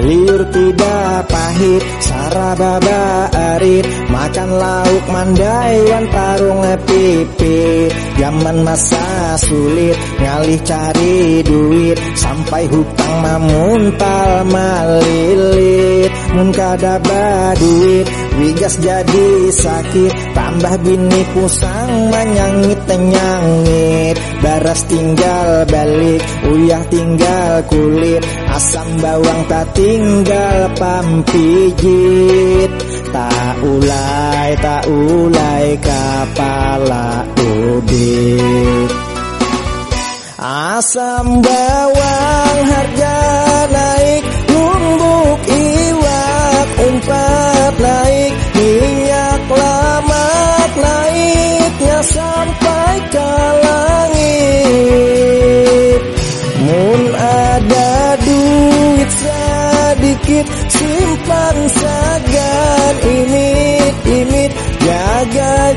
Liur tidak pahit Sarababa arit. Makan lauk mandai Wan tarung pipi Zaman masa sulit Ngalih cari duit Sampai hutang mamuntal malilit Mun kada duit Wigas jadi sakit Tambah bini pusang Manyangit tenyangit Baras tinggal balik Uyah tinggal kulit. Asam bawang tak tinggal pampijit. Tak ulai tak ulai Kapala ubit Asam bawang sedikit Simpan sagan imit imit Jaga-jaga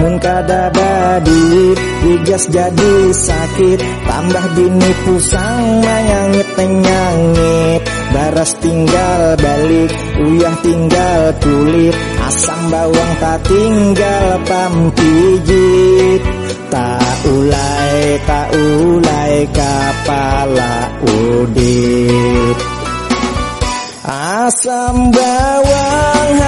Mun kada duit Wigas jadi sakit. Tambah bini pusang Manyangit menyangit Baras tinggal balik Uyah tinggal kulit. Asam bawang tak tinggal pampijit. Tak ulai tak ulai Kapala udit. Asam bawang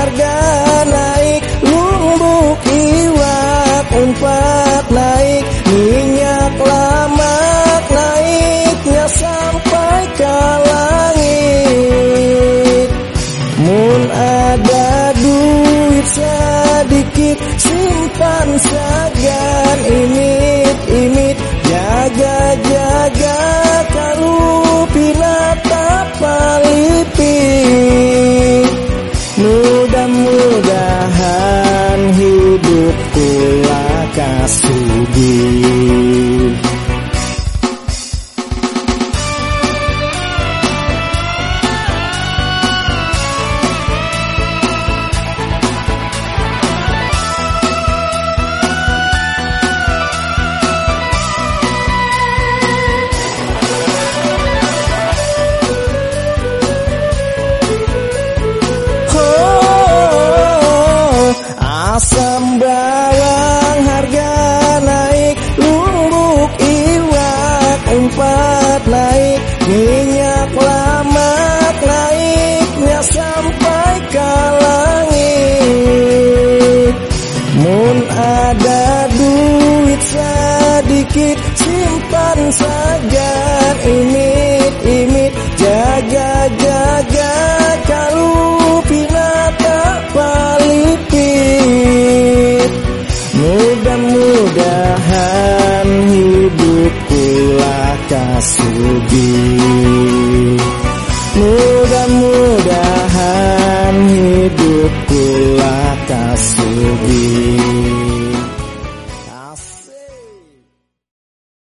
sedikit Simpan sagan imit imit. Jaga-jaga kalau binatang palipit Mudah-mudahan hidupku laka sugih sakit simpan saja imit imit jaga jaga. Kalau pinata palipit mudah-mudahan hidupku laka kasubi mudah-mudahan hidupku